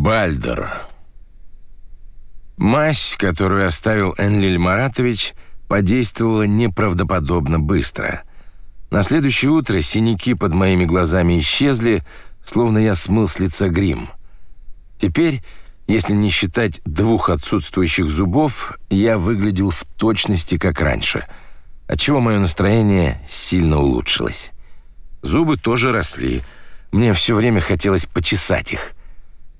Бальдер. Мазь, которую оставил Энлиль Маратович, подействовала неправдоподобно быстро. На следующее утро синяки под моими глазами исчезли, словно я смыл с лица грим. Теперь, если не считать двух отсутствующих зубов, я выглядел в точности как раньше, отчего мое настроение сильно улучшилось. Зубы тоже росли. Мне все время хотелось почесать их.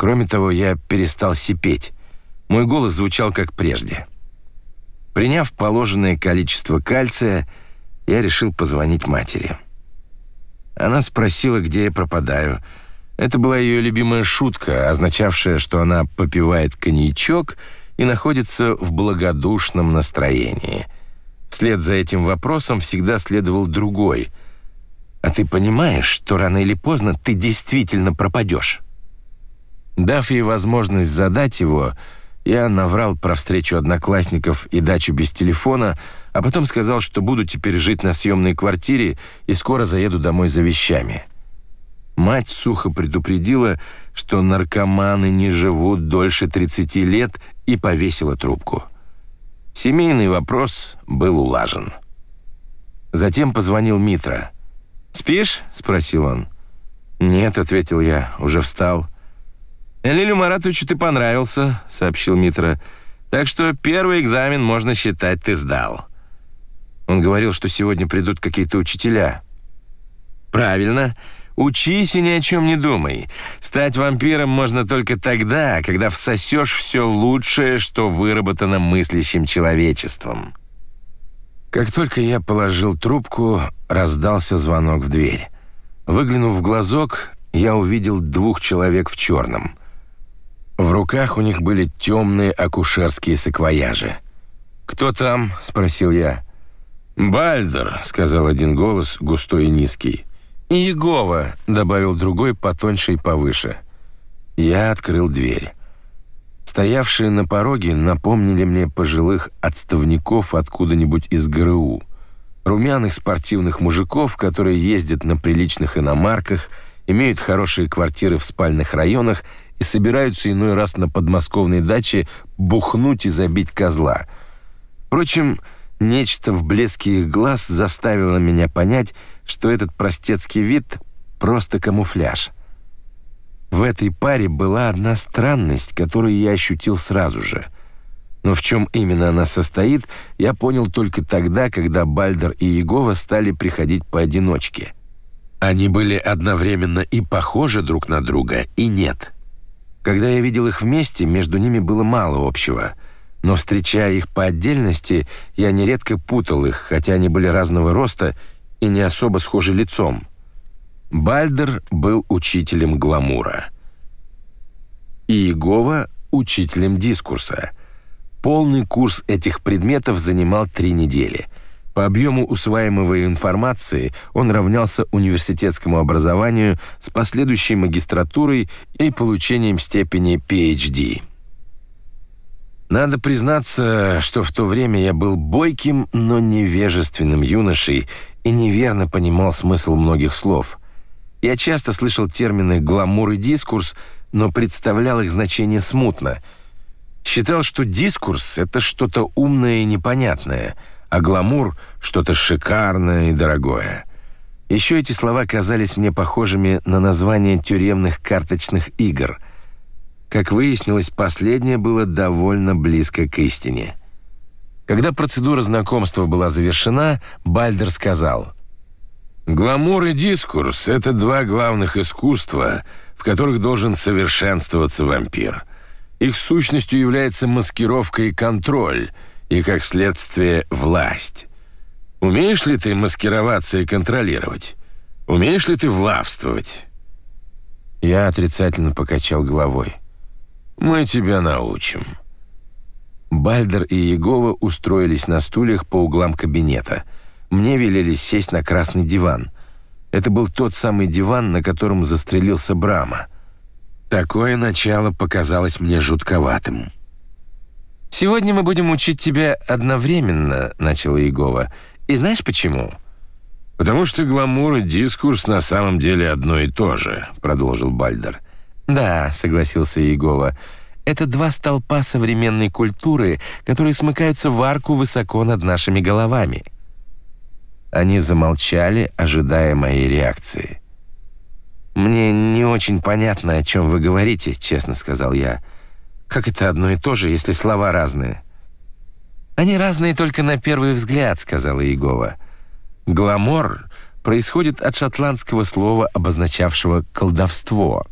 Кроме того, я перестал сипеть. Мой голос звучал как прежде. Приняв положенное количество кальция, я решил позвонить матери. Она спросила, где я пропадаю. Это была ее любимая шутка, означавшая, что она попивает коньячок и находится в благодушном настроении. Вслед за этим вопросом всегда следовал другой. «А ты понимаешь, что рано или поздно ты действительно пропадешь?» Дав ей возможность задать его, я наврал про встречу одноклассников и дачу без телефона, а потом сказал, что буду теперь жить на съемной квартире и скоро заеду домой за вещами. Мать сухо предупредила, что наркоманы не живут дольше 30 лет и повесила трубку. Семейный вопрос был улажен. Затем позвонил Митра. «Спишь?» — спросил он. «Нет», — ответил я, — «уже встал». «Лилю Маратовичу ты понравился», — сообщил Митра. «Так что первый экзамен, можно считать, ты сдал». Он говорил, что сегодня придут какие-то учителя. «Правильно. Учись и ни о чем не думай. Стать вампиром можно только тогда, когда всосешь все лучшее, что выработано мыслящим человечеством». Как только я положил трубку, раздался звонок в дверь. Выглянув в глазок, я увидел двух человек в черном. В руках у них были темные акушерские саквояжи. «Кто там?» — спросил я. «Бальдер», — сказал один голос, густой и низкий. «И Егова», — добавил другой, потоньше и повыше. Я открыл дверь. Стоявшие на пороге напомнили мне пожилых отставников откуда-нибудь из ГРУ. Румяных спортивных мужиков, которые ездят на приличных иномарках, имеют хорошие квартиры в спальных районах и собираются иной раз на подмосковной даче бухнуть и забить козла. Впрочем, нечто в блеске их глаз заставило меня понять, что этот простецкий вид — просто камуфляж. В этой паре была одна странность, которую я ощутил сразу же. Но в чем именно она состоит, я понял только тогда, когда Бальдер и Егова стали приходить поодиночке. Они были одновременно и похожи друг на друга, и нет — когда я видел их вместе, между ними было мало общего, но встречая их по отдельности, я нередко путал их, хотя они были разного роста и не особо схожи лицом. Бальдер был учителем гламура. И Иегова — учителем дискурса. Полный курс этих предметов занимал три недели — по объему усваиваемой информации он равнялся университетскому образованию с последующей магистратурой и получением степени PhD. Надо признаться, что в то время я был бойким, но невежественным юношей и неверно понимал смысл многих слов. Я часто слышал термины «гламур» и «дискурс», но представлял их значение смутно. Считал, что дискурс — это что-то умное и непонятное — а гламур — что-то шикарное и дорогое. Еще эти слова казались мне похожими на название тюремных карточных игр. Как выяснилось, последнее было довольно близко к истине. Когда процедура знакомства была завершена, Бальдер сказал, «Гламур и дискурс — это два главных искусства, в которых должен совершенствоваться вампир. Их сущностью является маскировка и контроль — и, как следствие, власть. Умеешь ли ты маскироваться и контролировать? Умеешь ли ты влавствовать?» Я отрицательно покачал головой. «Мы тебя научим». Бальдер и Егова устроились на стульях по углам кабинета. Мне велели сесть на красный диван. Это был тот самый диван, на котором застрелился Брама. Такое начало показалось мне жутковатым. «Сегодня мы будем учить тебя одновременно», — начала Егова. «И знаешь почему?» «Потому что гламур и дискурс на самом деле одно и то же», — продолжил Бальдер. «Да», — согласился Иегова, — «это два столпа современной культуры, которые смыкаются в арку высоко над нашими головами». Они замолчали, ожидая моей реакции. «Мне не очень понятно, о чем вы говорите», — честно сказал я. «Как это одно и то же, если слова разные?» «Они разные только на первый взгляд», — сказала Иегова. «Гламор происходит от шотландского слова, обозначавшего колдовство.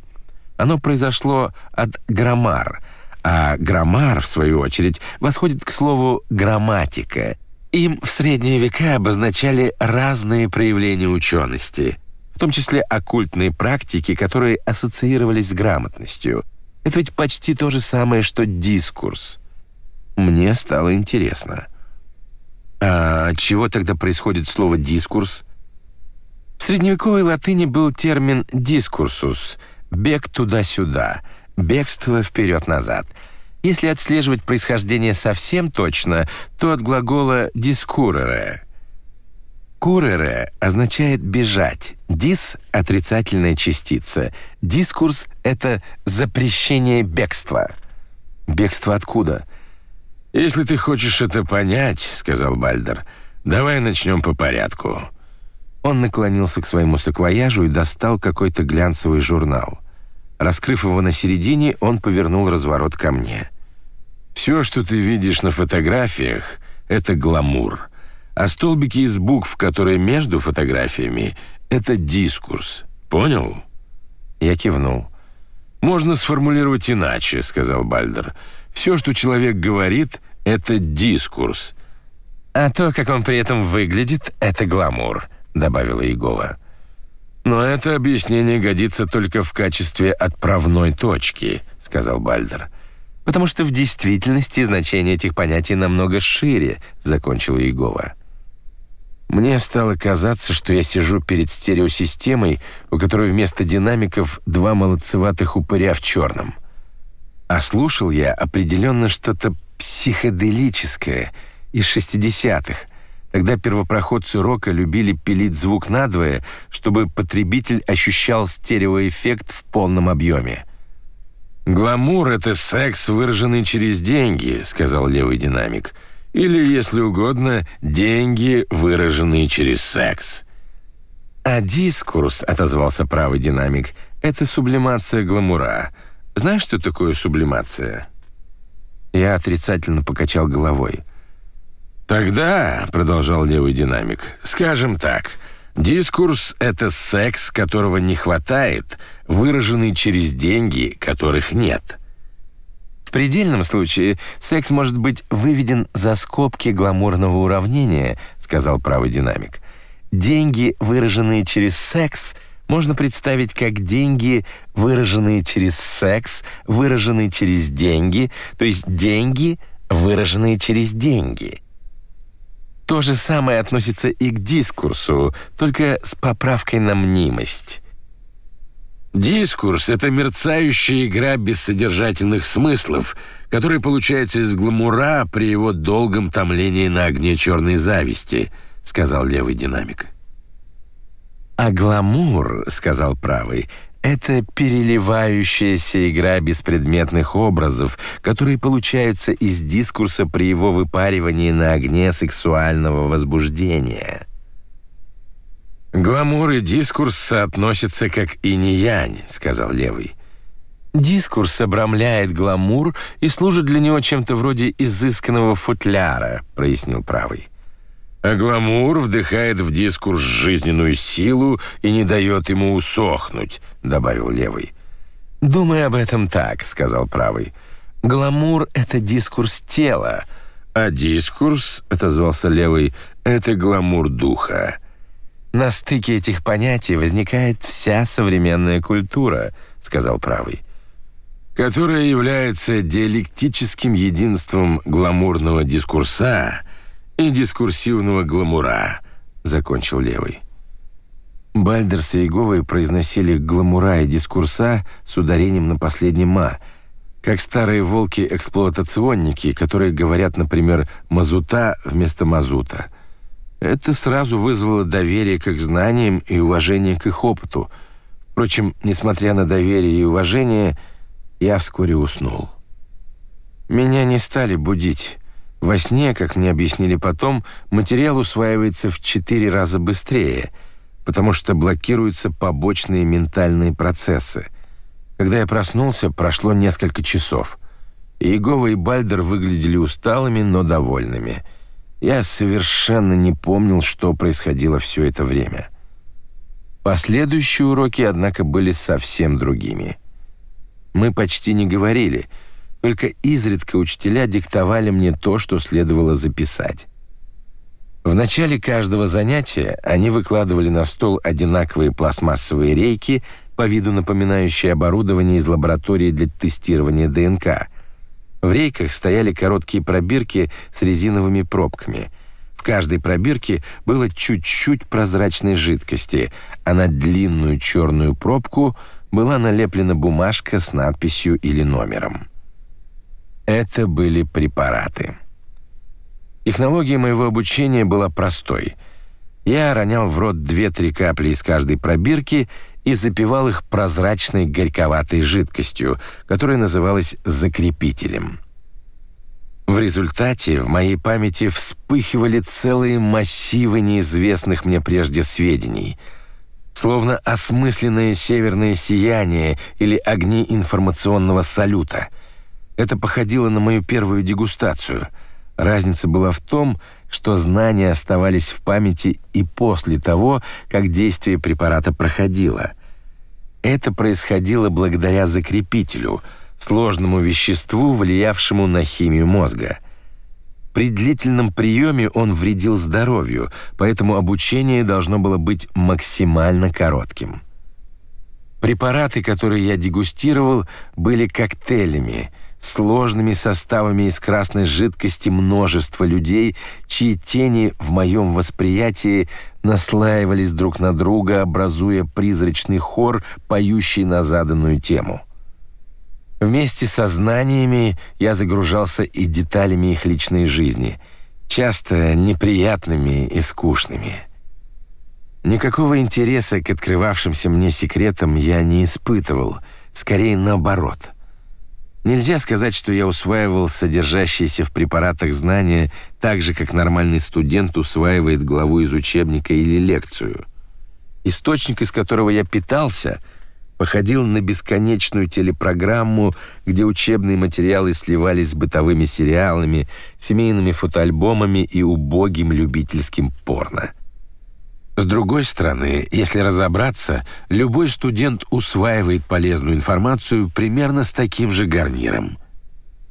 Оно произошло от граммар, а граммар, в свою очередь, восходит к слову грамматика. Им в средние века обозначали разные проявления учености, в том числе оккультные практики, которые ассоциировались с грамотностью. Это ведь почти то же самое, что дискурс. Мне стало интересно. А от чего тогда происходит слово «дискурс»? В средневековой латыни был термин «дискурсус» — «бег туда-сюда», «бегство вперед-назад». Если отслеживать происхождение совсем точно, то от глагола «дискурере». «Курере» означает «бежать», «дис» — отрицательная частица, «дискурс» — это запрещение бегства. Бегство откуда? «Если ты хочешь это понять», — сказал Бальдер, — «давай начнем по порядку». Он наклонился к своему саквояжу и достал какой-то глянцевый журнал. Раскрыв его на середине, он повернул разворот ко мне. «Все, что ты видишь на фотографиях, — это гламур, а столбики из букв, которые между фотографиями, — это дискурс. Понял?» Я кивнул. «Можно сформулировать иначе», — сказал Бальдер. «Все, что человек говорит, — это дискурс». «А то, как он при этом выглядит, — это гламур», добавила Егова. Но это объяснение годится только в качестве отправной точки, сказал Бальдер. Потому что в действительности значение этих понятий намного шире, закончила Егова. Мне стало казаться, что я сижу перед стереосистемой, у которой вместо динамиков два молодцеватых упыря в черном. А слушал я определенно что-то психоделическое из шестидесятых – Тогда первопроходцы рока любили пилить звук надвое, чтобы потребитель ощущал стереоэффект в полном объеме. «Гламур — это секс, выраженный через деньги», — сказал левый динамик. «Или, если угодно, деньги, выраженные через секс». «А дискурс», — отозвался правый динамик, — «это сублимация гламура. Знаешь, что такое сублимация?» Я отрицательно покачал головой. Тогда, продолжал левый динамик, скажем так, дискурс это секс, которого не хватает, выраженный через деньги, которых нет. В предельном случае секс может быть выведен за скобки гламурного уравнения, сказал правый динамик. Деньги, выраженные через секс, можно представить как деньги, выраженные через секс, выраженные через деньги, то есть деньги, выраженные через деньги. То же самое относится и к дискурсу, только с поправкой на мнимость. Дискурс — это мерцающая игра бессодержательных смыслов, которая получается из гламура при его долгом томлении на огне черной зависти, сказал левый динамик. А гламур, сказал правый, это переливающаяся игра беспредметных образов, которые получаются из дискурса при его выпаривании на огне сексуального возбуждения. «Гламур и дискурс соотносятся как инь-янь», — сказал левый. «Дискурс обрамляет гламур и служит для него чем-то вроде изысканного футляра», — прояснил правый. А гламур вдыхает в дискурс жизненную силу и не дает ему усохнуть», — добавил левый. «Думай об этом так», — сказал правый. «Гламур — это дискурс тела». «А дискурс», — отозвался левый, — «это гламур духа». «На стыке этих понятий возникает вся современная культура», — сказал правый. «Которая является диалектическим единством гламурного дискурса и дискурсивного гламура», — закончил левый. Бальдерс и Иеговы произносили гламура и дискурса с ударением на последнем «ма», как старые волки-эксплуатационники, которые говорят, например, «мазута» вместо «мазута». Это сразу вызвало доверие к их знаниям и уважение к их опыту. Впрочем, несмотря на доверие и уважение, я вскоре уснул. Меня не стали будить. Во сне, как мне объяснили потом, материал усваивается в четыре раза быстрее, потому что блокируются побочные ментальные процессы. Когда я проснулся, прошло несколько часов. Иегова и Бальдер выглядели усталыми, но довольными. Я совершенно не помнил, что происходило все это время. Последующие уроки, однако, были совсем другими. Мы почти не говорили — только изредка учителя диктовали мне то, что следовало записать. В начале каждого занятия они выкладывали на стол одинаковые пластмассовые рейки, по виду напоминающие оборудование из лаборатории для тестирования ДНК. В рейках стояли короткие пробирки с резиновыми пробками. В каждой пробирке было чуть-чуть прозрачной жидкости, а на длинную черную пробку была налеплена бумажка с надписью или номером. Это были препараты. Технология моего обучения была простой. Я ронял в рот 2-3 капли из каждой пробирки и запивал их прозрачной горьковатой жидкостью, которая называлась закрепителем. В результате в моей памяти вспыхивали целые массивы неизвестных мне прежде сведений, словно осмысленное северное сияние или огни информационного салюта — это походило на мою первую дегустацию. Разница была в том, что знания оставались в памяти и после того, как действие препарата проходило. Это происходило благодаря закрепителю, сложному веществу, влиявшему на химию мозга. При длительном приеме он вредил здоровью, поэтому обучение должно было быть максимально коротким. Препараты, которые я дегустировал, были коктейлями – сложными составами из красной жидкости множество людей, чьи тени в моем восприятии наслаивались друг на друга, образуя призрачный хор, поющий на заданную тему. Вместе со знаниями я загружался и деталями их личной жизни, часто неприятными и скучными. Никакого интереса к открывавшимся мне секретам я не испытывал, скорее наоборот — Нельзя сказать, что я усваивал содержащиеся в препаратах знания так же, как нормальный студент усваивает главу из учебника или лекцию. Источник, из которого я питался, походил на бесконечную телепрограмму, где учебные материалы сливались с бытовыми сериалами, семейными фотоальбомами и убогим любительским порно. С другой стороны, если разобраться, любой студент усваивает полезную информацию примерно с таким же гарниром.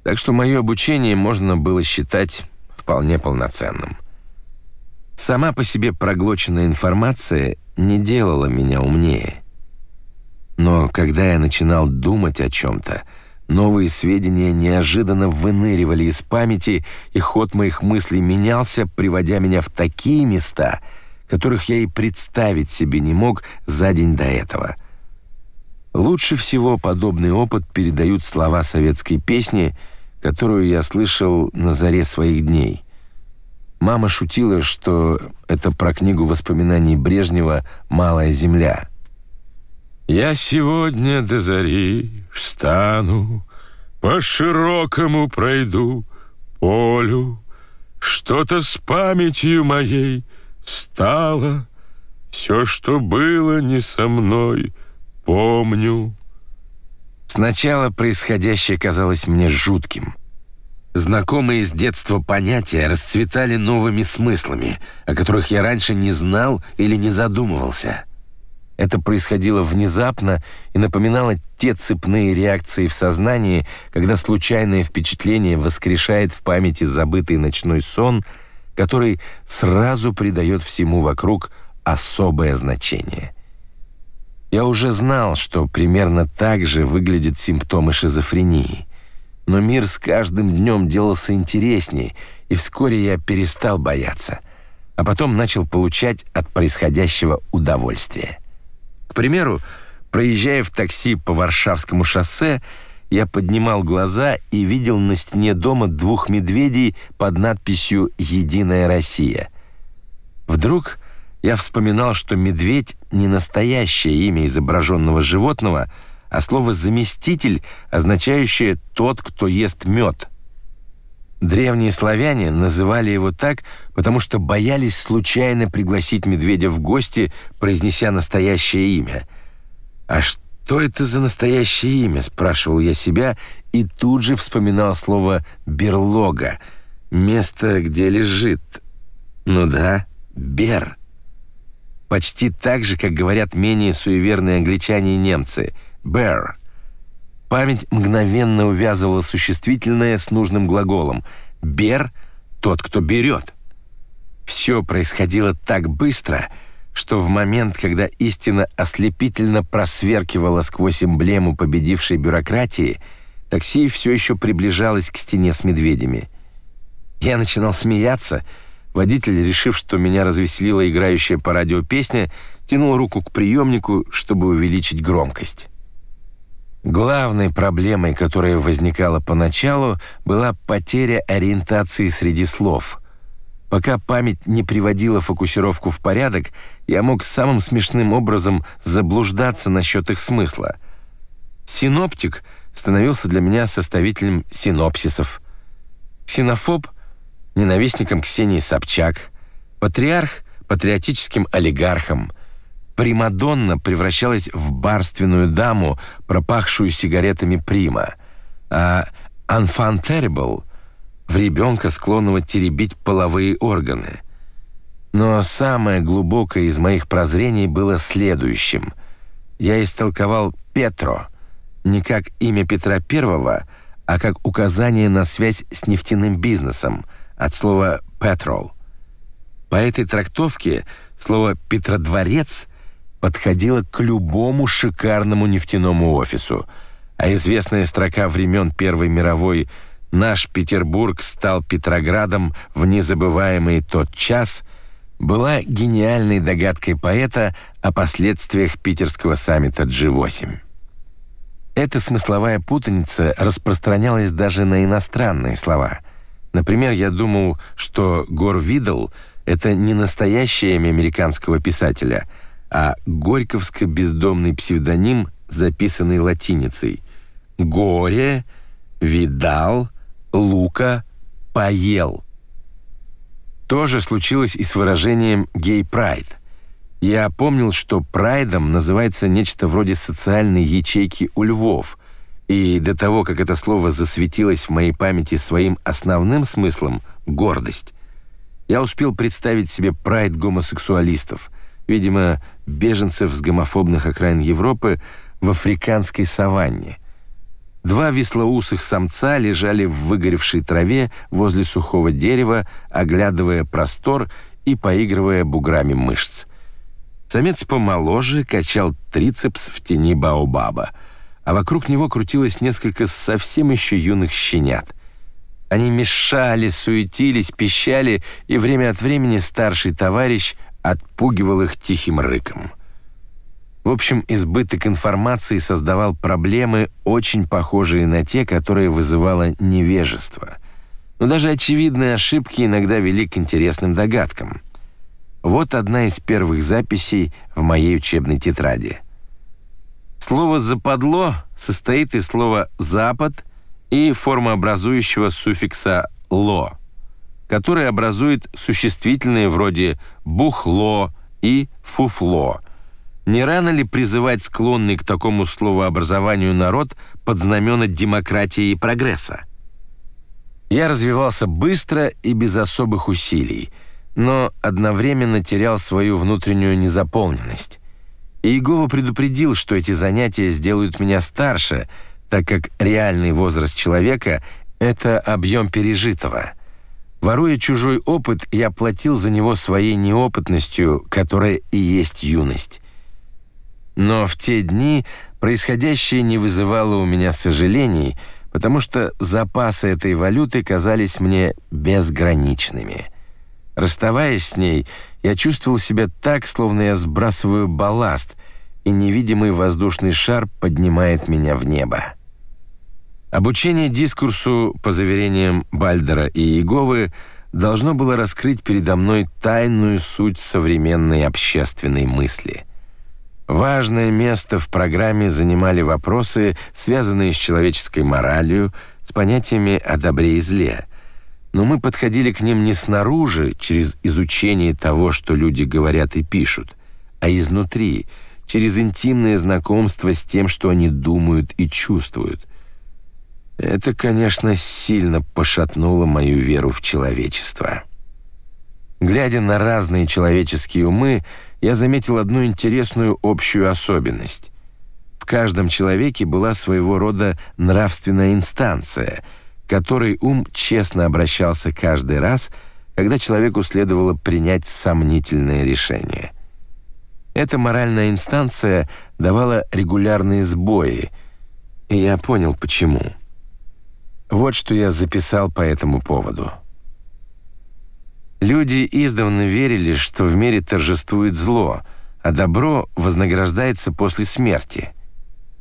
Так что мое обучение можно было считать вполне полноценным. Сама по себе проглоченная информация не делала меня умнее. Но когда я начинал думать о чем то новые сведения неожиданно выныривали из памяти, и ход моих мыслей менялся, приводя меня в такие места — которых я и представить себе не мог за день до этого. Лучше всего подобный опыт передают слова советской песни, которую я слышал на заре своих дней. Мама шутила, что это про книгу воспоминаний Брежнева «Малая земля». «Я сегодня до зари встану, по широкому пройду полю, что-то с памятью моей — стало, все, что было не со мной, помню. Сначала происходящее казалось мне жутким. Знакомые с детства понятия расцветали новыми смыслами, о которых я раньше не знал или не задумывался. Это происходило внезапно и напоминало те цепные реакции в сознании, когда случайное впечатление воскрешает в памяти забытый ночной сон — который сразу придает всему вокруг особое значение. Я уже знал, что примерно так же выглядят симптомы шизофрении. Но мир с каждым днем делался интереснее, и вскоре я перестал бояться, а потом начал получать от происходящего удовольствие. К примеру, проезжая в такси по Варшавскому шоссе, я поднимал глаза и видел на стене дома двух медведей под надписью «Единая Россия». Вдруг я вспоминал, что медведь не настоящее имя изображенного животного, а слово «заместитель», означающее «тот, кто ест мед». Древние славяне называли его так, потому что боялись случайно пригласить медведя в гости, произнеся настоящее имя. А что это за настоящее имя, спрашивал я себя и тут же вспоминал слово берлога, место, где лежит. Ну да, бер. Почти так же, как говорят менее суеверные англичане и немцы. Bear. Память мгновенно увязывала существительное с нужным глаголом. «Бер» — тот, кто берет. Все происходило так быстро, что в момент, когда истина ослепительно просверкивала сквозь эмблему победившей бюрократии, такси все еще приближалось к стене с медведями. Я начинал смеяться. Водитель, решив, что меня развеселила играющая по радио песня, тянул руку к приемнику, чтобы увеличить громкость. Главной проблемой, которая возникала поначалу, была потеря ориентации среди слов. Пока память не приводила фокусировку в порядок, я мог самым смешным образом заблуждаться насчет их смысла. Синоптик становился для меня составителем синопсисов. Ксенофоб — ненавистником Ксении Собчак. Патриарх — патриотическим олигархом — Примадонна превращалась в барственную даму, пропахшую сигаретами Прима, а Анфан Terrible — в ребенка, склонного теребить половые органы. Но самое глубокое из моих прозрений было следующим. Я истолковал Петро не как имя Петра Первого, а как указание на связь с нефтяным бизнесом от слова «petrol». По этой трактовке слово «петродворец» подходила к любому шикарному нефтяному офису, а известная строка времен Первой мировой «Наш Петербург стал Петроградом в незабываемый тот час» была гениальной догадкой поэта о последствиях питерского саммита G8. Эта смысловая путаница распространялась даже на иностранные слова. Например, я думал, что Гор Видл — это не настоящее имя американского писателя — а горьковско-бездомный псевдоним, записанный латиницей. Горе, видал, лука, поел. То же случилось и с выражением «гей-прайд». Я помнил, что прайдом называется нечто вроде социальной ячейки у львов, и до того, как это слово засветилось в моей памяти своим основным смыслом — гордость, я успел представить себе прайд гомосексуалистов — видимо, беженцев с гомофобных окраин Европы в африканской саванне. Два веслоусых самца лежали в выгоревшей траве возле сухого дерева, оглядывая простор и поигрывая буграми мышц. Самец помоложе качал трицепс в тени баобаба, а вокруг него крутилось несколько совсем еще юных щенят. Они мешали, суетились, пищали, и время от времени старший товарищ отпугивал их тихим рыком. В общем, избыток информации создавал проблемы, очень похожие на те, которые вызывало невежество. Но даже очевидные ошибки иногда вели к интересным догадкам. Вот одна из первых записей в моей учебной тетради. Слово «западло» состоит из слова «запад» и формообразующего суффикса «ло» который образует существительные вроде «бухло» и «фуфло». Не рано ли призывать склонный к такому словообразованию народ под знамена демократии и прогресса? Я развивался быстро и без особых усилий, но одновременно терял свою внутреннюю незаполненность. И Иегова предупредил, что эти занятия сделают меня старше, так как реальный возраст человека — это объем пережитого — Воруя чужой опыт, я платил за него своей неопытностью, которая и есть юность. Но в те дни происходящее не вызывало у меня сожалений, потому что запасы этой валюты казались мне безграничными. Расставаясь с ней, я чувствовал себя так, словно я сбрасываю балласт, и невидимый воздушный шар поднимает меня в небо. Обучение дискурсу, по заверениям Бальдера и Иеговы, должно было раскрыть передо мной тайную суть современной общественной мысли. Важное место в программе занимали вопросы, связанные с человеческой моралью, с понятиями о добре и зле. Но мы подходили к ним не снаружи, через изучение того, что люди говорят и пишут, а изнутри, через интимное знакомство с тем, что они думают и чувствуют. Это, конечно, сильно пошатнуло мою веру в человечество. Глядя на разные человеческие умы, я заметил одну интересную общую особенность. В каждом человеке была своего рода нравственная инстанция, которой ум честно обращался каждый раз, когда человеку следовало принять сомнительное решение. Эта моральная инстанция давала регулярные сбои, и я понял почему. Вот что я записал по этому поводу. Люди издавна верили, что в мире торжествует зло, а добро вознаграждается после смерти.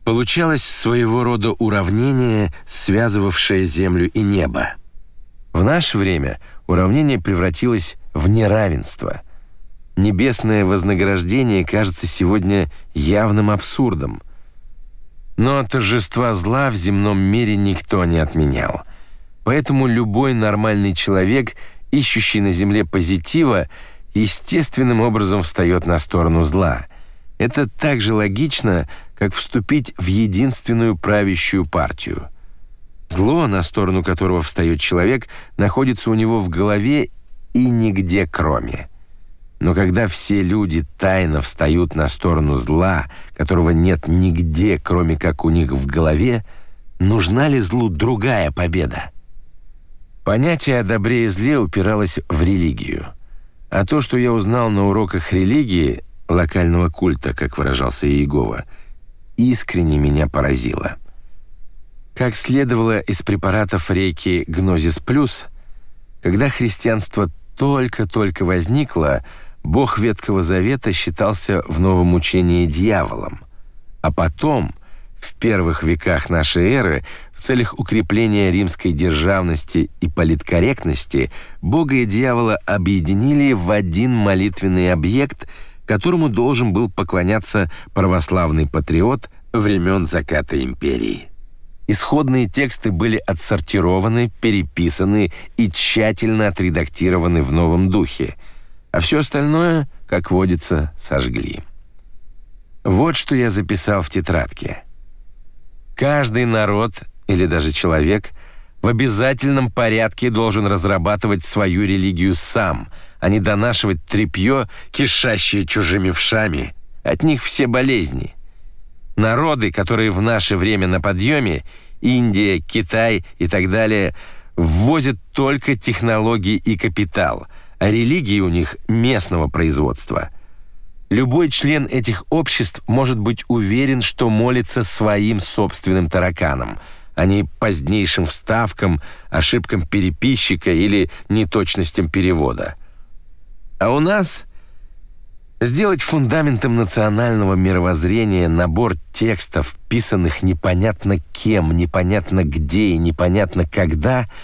Получалось своего рода уравнение, связывавшее землю и небо. В наше время уравнение превратилось в неравенство. Небесное вознаграждение кажется сегодня явным абсурдом. Но торжества зла в земном мире никто не отменял. Поэтому любой нормальный человек – ищущий на земле позитива, естественным образом встает на сторону зла. Это так же логично, как вступить в единственную правящую партию. Зло, на сторону которого встает человек, находится у него в голове и нигде кроме. Но когда все люди тайно встают на сторону зла, которого нет нигде, кроме как у них в голове, нужна ли злу другая победа? Понятие о добре и зле упиралось в религию. А то, что я узнал на уроках религии, локального культа, как выражался Иегова, искренне меня поразило. Как следовало из препаратов рейки Гнозис Плюс, когда христианство только-только возникло, бог Ветхого Завета считался в новом учении дьяволом, а потом – первых веках нашей эры в целях укрепления римской державности и политкорректности Бога и дьявола объединили в один молитвенный объект, которому должен был поклоняться православный патриот времен заката империи. Исходные тексты были отсортированы, переписаны и тщательно отредактированы в новом духе, а все остальное, как водится, сожгли. Вот что я записал в тетрадке. Каждый народ или даже человек в обязательном порядке должен разрабатывать свою религию сам, а не донашивать тряпье, кишащее чужими вшами. От них все болезни. Народы, которые в наше время на подъеме, Индия, Китай и так далее, ввозят только технологии и капитал, а религии у них местного производства – Любой член этих обществ может быть уверен, что молится своим собственным тараканам, а не позднейшим вставкам, ошибкам переписчика или неточностям перевода. А у нас сделать фундаментом национального мировоззрения набор текстов, писанных непонятно кем, непонятно где и непонятно когда –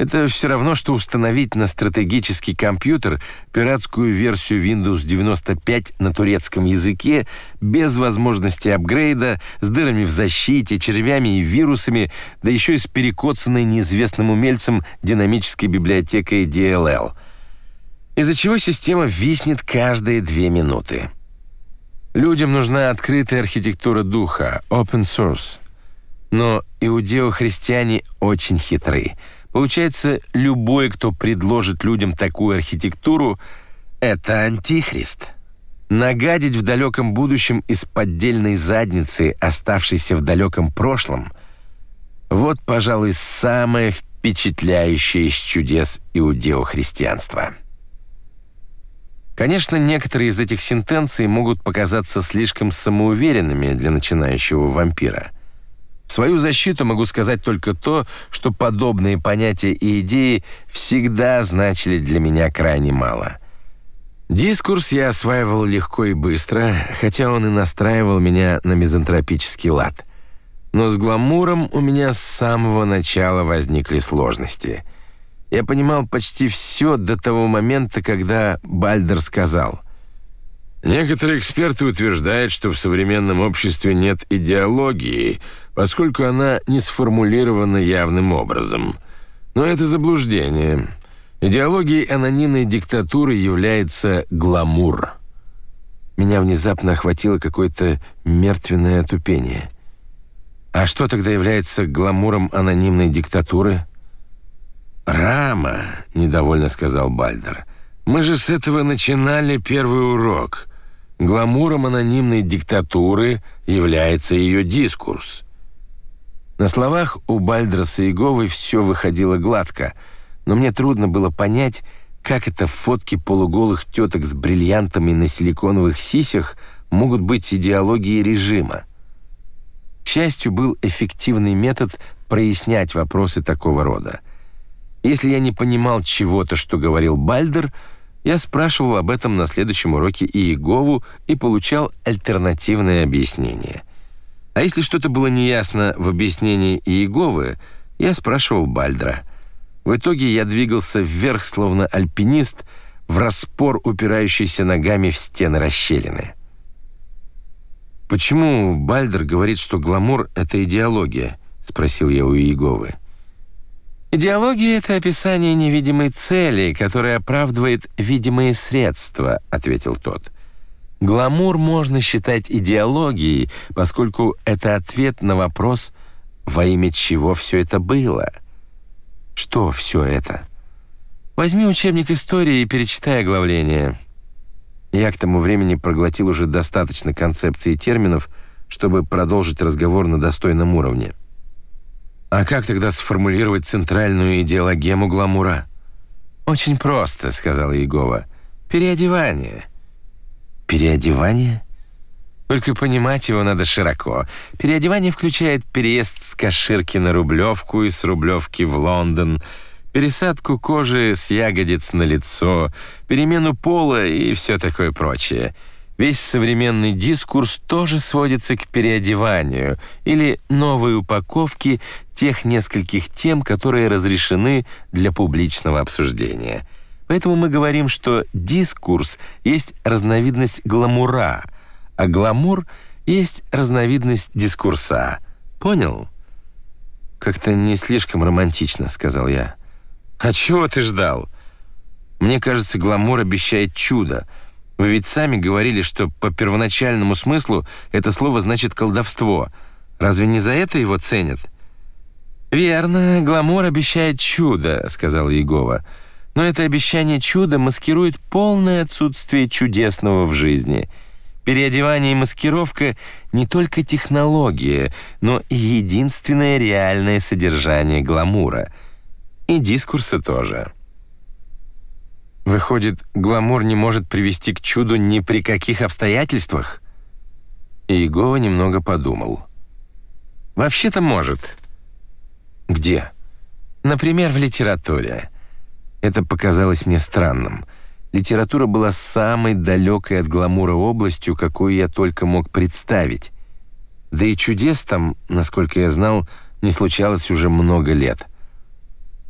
это все равно, что установить на стратегический компьютер пиратскую версию Windows 95 на турецком языке без возможности апгрейда, с дырами в защите, червями и вирусами, да еще и с перекоцанной неизвестным умельцем динамической библиотекой DLL. Из-за чего система виснет каждые две минуты. Людям нужна открытая архитектура духа, open source. Но иудео-христиане очень хитрые – Получается, любой, кто предложит людям такую архитектуру, это антихрист. Нагадить в далеком будущем из поддельной задницы, оставшейся в далеком прошлом, вот, пожалуй, самое впечатляющее из чудес иудео-христианства. Конечно, некоторые из этих сентенций могут показаться слишком самоуверенными для начинающего вампира – в свою защиту могу сказать только то, что подобные понятия и идеи всегда значили для меня крайне мало. Дискурс я осваивал легко и быстро, хотя он и настраивал меня на мизантропический лад. Но с гламуром у меня с самого начала возникли сложности. Я понимал почти все до того момента, когда Бальдер сказал: Некоторые эксперты утверждают, что в современном обществе нет идеологии, поскольку она не сформулирована явным образом. Но это заблуждение. Идеологией анонимной диктатуры является гламур. Меня внезапно охватило какое-то мертвенное отупение. А что тогда является гламуром анонимной диктатуры? Рама, недовольно сказал Бальдер. Мы же с этого начинали первый урок. Гламуром анонимной диктатуры является ее дискурс. На словах у Бальдроса и Говы все выходило гладко, но мне трудно было понять, как это фотки полуголых теток с бриллиантами на силиконовых сисях могут быть идеологией режима. К счастью, был эффективный метод прояснять вопросы такого рода. Если я не понимал чего-то, что говорил Бальдер, я спрашивал об этом на следующем уроке Иегову и получал альтернативное объяснение. А если что-то было неясно в объяснении Иеговы, я спрашивал Бальдра. В итоге я двигался вверх, словно альпинист, в распор, упирающийся ногами в стены расщелины. «Почему Бальдер говорит, что гламур — это идеология?» — спросил я у Иеговы. Идеология это описание невидимой цели, которая оправдывает видимые средства, ответил тот. Гламур можно считать идеологией, поскольку это ответ на вопрос, во имя чего все это было. Что все это? Возьми учебник истории и перечитай оглавление. Я к тому времени проглотил уже достаточно концепций и терминов, чтобы продолжить разговор на достойном уровне. А как тогда сформулировать центральную идеологему гламура? Очень просто, сказала Егова. Переодевание. Переодевание? Только понимать его надо широко. Переодевание включает переезд с Каширки на Рублевку и с Рублевки в Лондон, пересадку кожи с ягодиц на лицо, перемену пола и все такое прочее. Весь современный дискурс тоже сводится к переодеванию или новой упаковке тех нескольких тем, которые разрешены для публичного обсуждения. Поэтому мы говорим, что дискурс есть разновидность гламура, а гламур есть разновидность дискурса. Понял? Как-то не слишком романтично, сказал я. А чего ты ждал? Мне кажется, гламур обещает чудо. Вы ведь сами говорили, что по первоначальному смыслу это слово значит колдовство. Разве не за это его ценят? Верно, гламур обещает чудо, сказал Егова. Но это обещание чуда маскирует полное отсутствие чудесного в жизни. Переодевание и маскировка не только технология, но и единственное реальное содержание гламура. И дискурса тоже. Выходит, гламур не может привести к чуду ни при каких обстоятельствах? Иегова немного подумал. Вообще-то может. Где? Например, в литературе. Это показалось мне странным. Литература была самой далекой от гламура областью, какую я только мог представить. Да и чудес там, насколько я знал, не случалось уже много лет.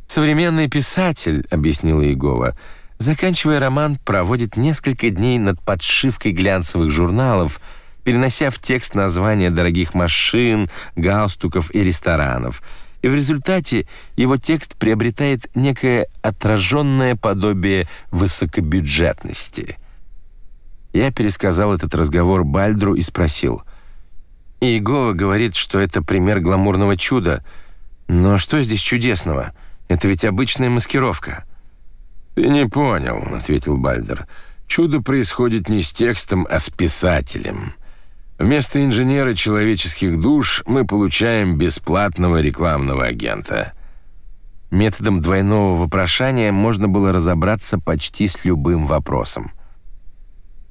Современный писатель, объяснила Иегова, — Заканчивая роман, проводит несколько дней над подшивкой глянцевых журналов, перенося в текст названия дорогих машин, галстуков и ресторанов. И в результате его текст приобретает некое отраженное подобие высокобюджетности. Я пересказал этот разговор Бальдру и спросил: "Иегова говорит, что это пример гламурного чуда, но что здесь чудесного? Это ведь обычная маскировка". «Ты не понял», — ответил Бальдер. «Чудо происходит не с текстом, а с писателем. Вместо инженера человеческих душ мы получаем бесплатного рекламного агента». Методом двойного вопрошания можно было разобраться почти с любым вопросом.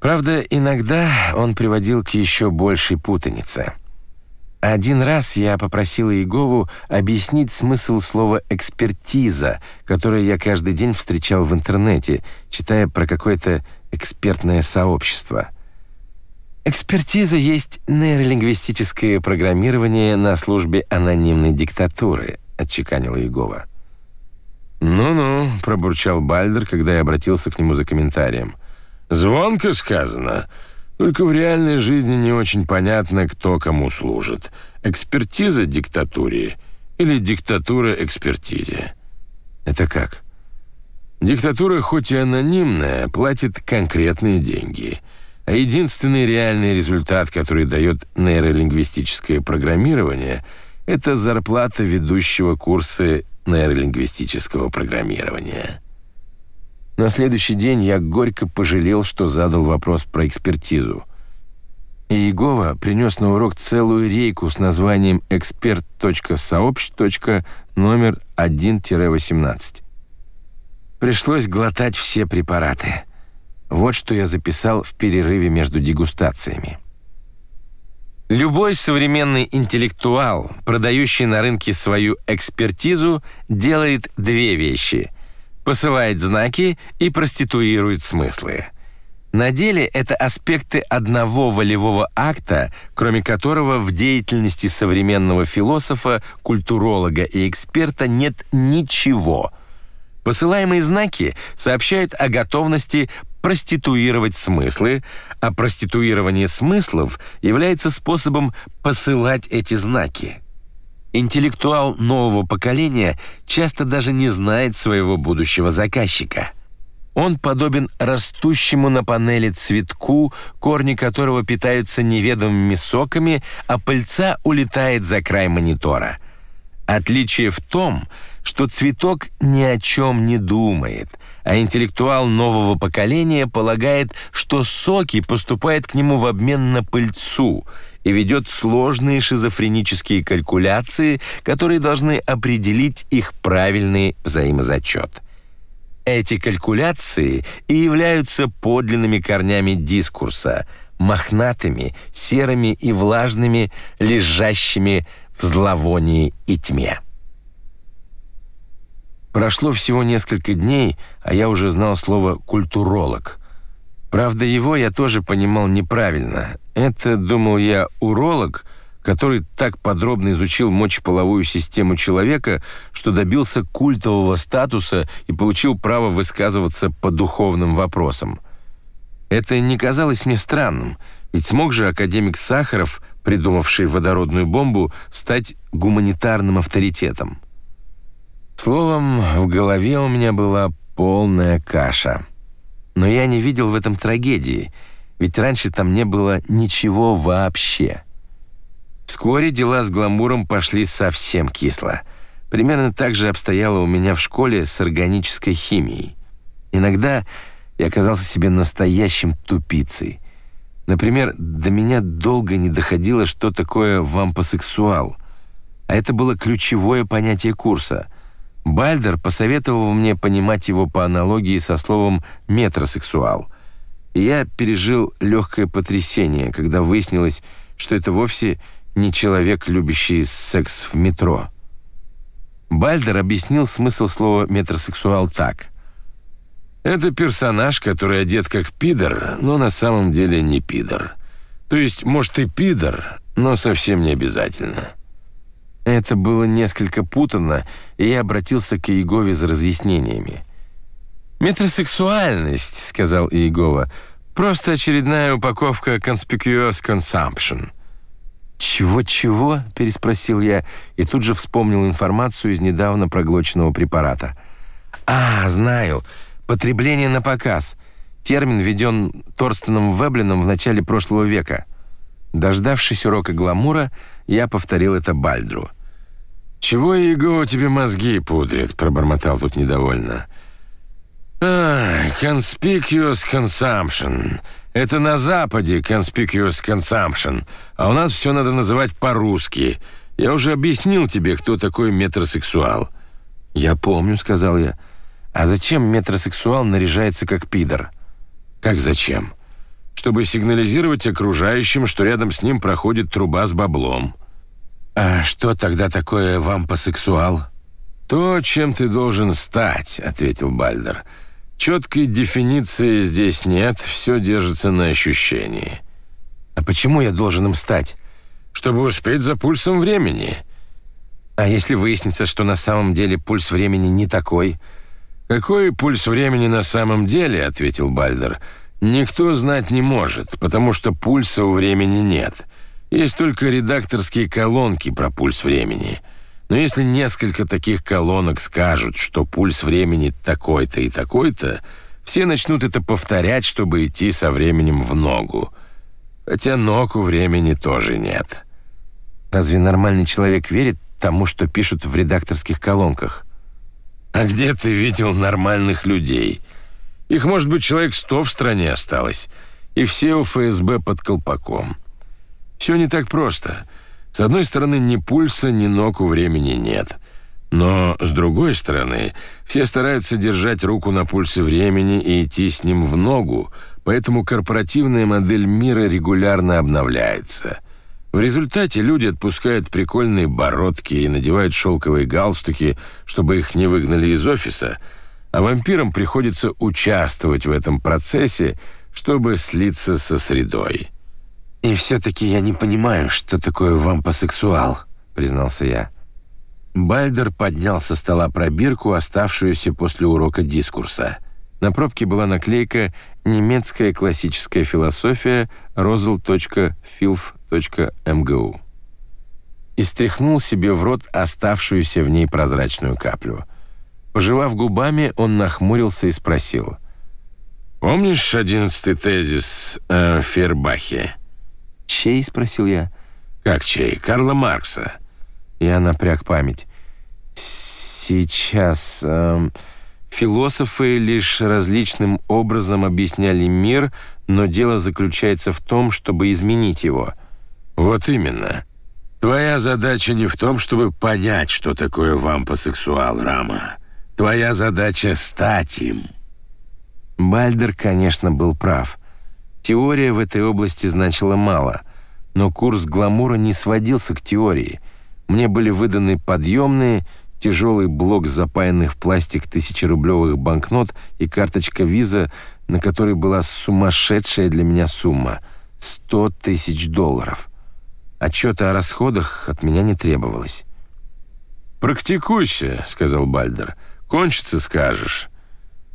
Правда, иногда он приводил к еще большей путанице. Один раз я попросил Иегову объяснить смысл слова экспертиза, которое я каждый день встречал в интернете, читая про какое-то экспертное сообщество. Экспертиза есть нейролингвистическое программирование на службе анонимной диктатуры, отчеканил Иегова. «Ну-ну», — пробурчал Бальдер, когда я обратился к нему за комментарием. «Звонко сказано. Только в реальной жизни не очень понятно, кто кому служит. Экспертиза диктатуре или диктатура экспертизе». «Это как?» «Диктатура, хоть и анонимная, платит конкретные деньги». А единственный реальный результат, который дает нейролингвистическое программирование, это зарплата ведущего курса нейролингвистического программирования. На следующий день я горько пожалел, что задал вопрос про экспертизу. Иегова принес на урок целую рейку с названием «Эксперт.сообщ. номер 1-18». Пришлось глотать все препараты. Вот что я записал в перерыве между дегустациями. Любой современный интеллектуал, продающий на рынке свою экспертизу, делает две вещи: посылает знаки и проституирует смыслы. На деле это аспекты одного волевого акта, кроме которого в деятельности современного философа, культуролога и эксперта нет ничего. Посылаемые знаки сообщают о готовности проституировать смыслы, а проституирование смыслов является способом посылать эти знаки. Интеллектуал нового поколения часто даже не знает своего будущего заказчика. Он подобен растущему на панели цветку, корни которого питаются неведомыми соками, а пыльца улетает за край монитора. Отличие в том, что цветок ни о чем не думает, а интеллектуал нового поколения полагает, что соки поступают к нему в обмен на пыльцу и ведет сложные шизофренические калькуляции, которые должны определить их правильный взаимозачет. Эти калькуляции и являются подлинными корнями дискурса, мохнатыми, серыми и влажными, лежащими в зловонии и тьме. Прошло всего несколько дней, а я уже знал слово «культуролог». Правда, его я тоже понимал неправильно. Это, думал я, уролог, который так подробно изучил мочеполовую систему человека, что добился культового статуса и получил право высказываться по духовным вопросам. Это не казалось мне странным, ведь смог же академик Сахаров, придумавший водородную бомбу, стать гуманитарным авторитетом. Словом, в голове у меня была полная каша. Но я не видел в этом трагедии, ведь раньше там не было ничего вообще. Вскоре дела с гламуром пошли совсем кисло. Примерно так же обстояло у меня в школе с органической химией. Иногда я оказался себе настоящим тупицей. Например, до меня долго не доходило, что такое вампосексуал. А это было ключевое понятие курса — Бальдер посоветовал мне понимать его по аналогии со словом метросексуал. И я пережил легкое потрясение, когда выяснилось, что это вовсе не человек, любящий секс в метро. Бальдер объяснил смысл слова метросексуал так: это персонаж, который одет как пидор, но на самом деле не пидор. То есть, может, и пидор, но совсем не обязательно. Это было несколько путанно, и я обратился к Иегове за разъяснениями. «Метросексуальность», — сказал Иегова, — «просто очередная упаковка conspicuous consumption». «Чего-чего?» — переспросил я и тут же вспомнил информацию из недавно проглоченного препарата. «А, знаю. Потребление на показ. Термин введен Торстеном Веблином в начале прошлого века». Дождавшись урока гламура, я повторил это Бальдру. «Чего Его тебе мозги пудрит?» — пробормотал тут недовольно. «А, conspicuous consumption. Это на Западе conspicuous consumption, а у нас все надо называть по-русски. Я уже объяснил тебе, кто такой метросексуал». «Я помню», — сказал я. «А зачем метросексуал наряжается как пидор?» «Как зачем?» чтобы сигнализировать окружающим, что рядом с ним проходит труба с баблом. А что тогда такое вампосексуал? То, чем ты должен стать, ответил Бальдер. Четкой дефиниции здесь нет, все держится на ощущении. А почему я должен им стать? Чтобы успеть за пульсом времени. А если выяснится, что на самом деле пульс времени не такой – «Какой пульс времени на самом деле?» — ответил Бальдер. «Никто знать не может, потому что пульса у времени нет. Есть только редакторские колонки про пульс времени. Но если несколько таких колонок скажут, что пульс времени такой-то и такой-то, все начнут это повторять, чтобы идти со временем в ногу. Хотя ног у времени тоже нет». «Разве нормальный человек верит тому, что пишут в редакторских колонках?» А где ты видел нормальных людей? Их, может быть, человек сто в стране осталось, и все у ФСБ под колпаком. Все не так просто. С одной стороны, ни пульса, ни ног у времени нет. Но, с другой стороны, все стараются держать руку на пульсе времени и идти с ним в ногу, поэтому корпоративная модель мира регулярно обновляется – в результате люди отпускают прикольные бородки и надевают шелковые галстуки, чтобы их не выгнали из офиса, а вампирам приходится участвовать в этом процессе, чтобы слиться со средой. «И все-таки я не понимаю, что такое вампосексуал», — признался я. Бальдер поднял со стола пробирку, оставшуюся после урока дискурса. На пробке была наклейка «Немецкая классическая философия mgu и стряхнул себе в рот оставшуюся в ней прозрачную каплю. Пожевав губами, он нахмурился и спросил. «Помнишь одиннадцатый тезис о Фербахе?» «Чей?» — спросил я. «Как чей? Карла Маркса». Я напряг память. «Сейчас...» эм, Философы лишь различным образом объясняли мир, но дело заключается в том, чтобы изменить его. Вот именно. Твоя задача не в том, чтобы понять, что такое вампосексуал, Рама. Твоя задача стать им. Бальдер, конечно, был прав. Теория в этой области значила мало, но курс гламура не сводился к теории. Мне были выданы подъемные, тяжелый блок запаянных в пластик тысячерублевых банкнот и карточка виза, на которой была сумасшедшая для меня сумма — 100 тысяч долларов. Отчета о расходах от меня не требовалось. «Практикуйся», — сказал Бальдер. «Кончится, скажешь».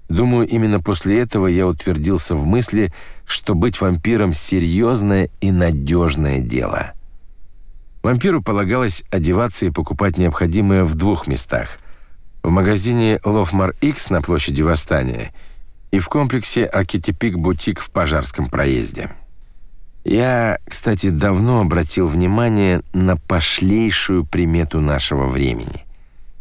Думаю, именно после этого я утвердился в мысли, что быть вампиром — серьезное и надежное дело. Вампиру полагалось одеваться и покупать необходимое в двух местах. В магазине Ловмар X на площади Восстания и в комплексе Архетипик Бутик в Пожарском проезде. Я, кстати, давно обратил внимание на пошлейшую примету нашего времени.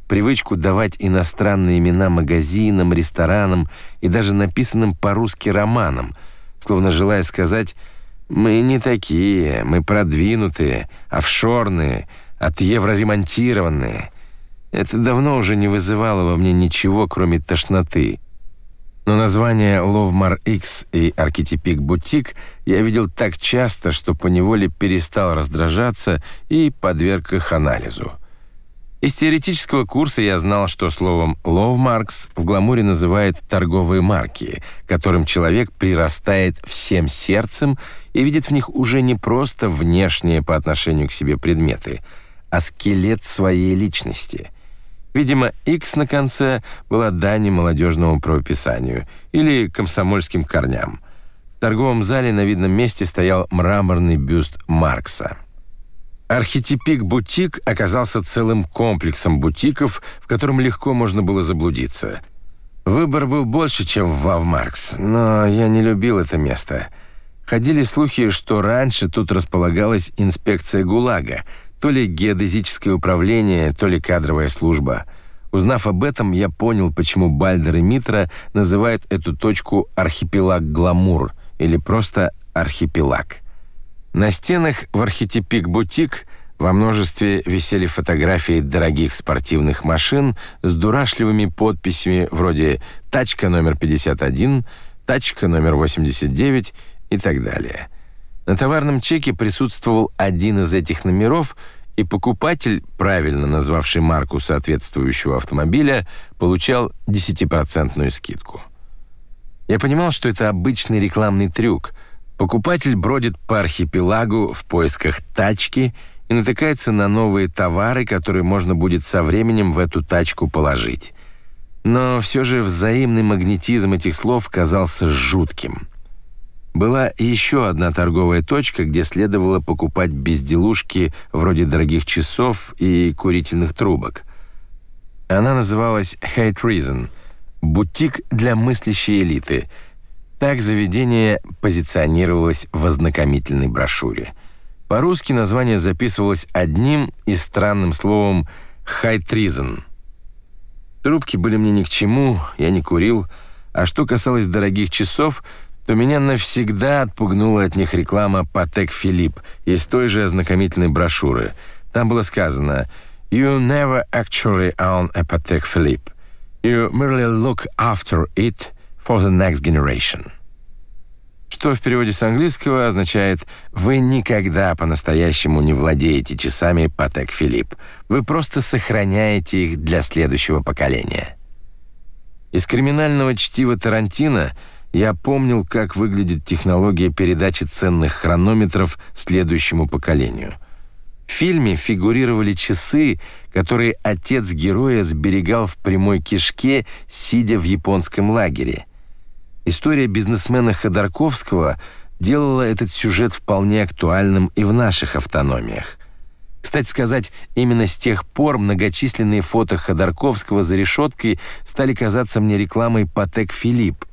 Привычку давать иностранные имена магазинам, ресторанам и даже написанным по-русски романам, словно желая сказать «Мы не такие, мы продвинутые, офшорные, от евро ремонтированные». Это давно уже не вызывало во мне ничего, кроме тошноты. Но название Lovemar X и Archetypic Boutique я видел так часто, что поневоле перестал раздражаться и подверг их анализу. Из теоретического курса я знал, что словом «Lovemarks» в гламуре называют торговые марки, которым человек прирастает всем сердцем и видит в них уже не просто внешние по отношению к себе предметы, а скелет своей личности — Видимо, X на конце была дань молодежному правописанию или комсомольским корням. В торговом зале на видном месте стоял мраморный бюст Маркса. Архетипик-бутик оказался целым комплексом бутиков, в котором легко можно было заблудиться. Выбор был больше, чем в Вавмаркс, но я не любил это место. Ходили слухи, что раньше тут располагалась инспекция ГУЛАГа — то ли геодезическое управление, то ли кадровая служба. Узнав об этом, я понял, почему Бальдер и Митра называют эту точку архипелаг Гламур или просто архипелаг. На стенах в архетипик бутик во множестве висели фотографии дорогих спортивных машин с дурашливыми подписями вроде «Тачка номер 51», «Тачка номер 89» и так далее. На товарном чеке присутствовал один из этих номеров, и покупатель, правильно назвавший марку соответствующего автомобиля, получал 10% скидку. Я понимал, что это обычный рекламный трюк. Покупатель бродит по архипелагу в поисках тачки и натыкается на новые товары, которые можно будет со временем в эту тачку положить. но все же взаимный магнетизм этих слов казался жутким. Была еще одна торговая точка, где следовало покупать безделушки вроде дорогих часов и курительных трубок. Она называлась Hate Reason – бутик для мыслящей элиты. Так заведение позиционировалось в ознакомительной брошюре. По-русски название записывалось одним и странным словом «Hate Reason». Трубки были мне ни к чему, я не курил, а что касалось дорогих часов – то меня навсегда отпугнула от них реклама Патек Филипп из той же ознакомительной брошюры. Там было сказано «You never actually own a Patek Philippe. You merely look after it for the next generation». Что в переводе с английского означает «Вы никогда по-настоящему не владеете часами Patek Philippe. Вы просто сохраняете их для следующего поколения». Из криминального чтива Тарантино – я помнил, как выглядит технология передачи ценных хронометров следующему поколению. В фильме фигурировали часы, которые отец героя сберегал в прямой кишке, сидя в японском лагере. История бизнесмена Ходорковского делала этот сюжет вполне актуальным и в наших автономиях. Кстати сказать, именно с тех пор многочисленные фото Ходорковского за решеткой стали казаться мне рекламой Патек Филипп,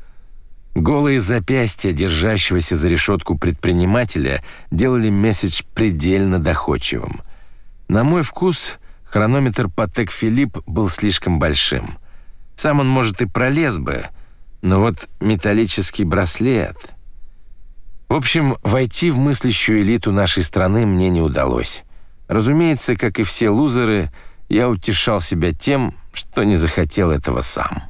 Голые запястья держащегося за решетку предпринимателя делали месседж предельно доходчивым. На мой вкус, хронометр Патек Филипп был слишком большим. Сам он, может, и пролез бы, но вот металлический браслет... В общем, войти в мыслящую элиту нашей страны мне не удалось. Разумеется, как и все лузеры, я утешал себя тем, что не захотел этого сам.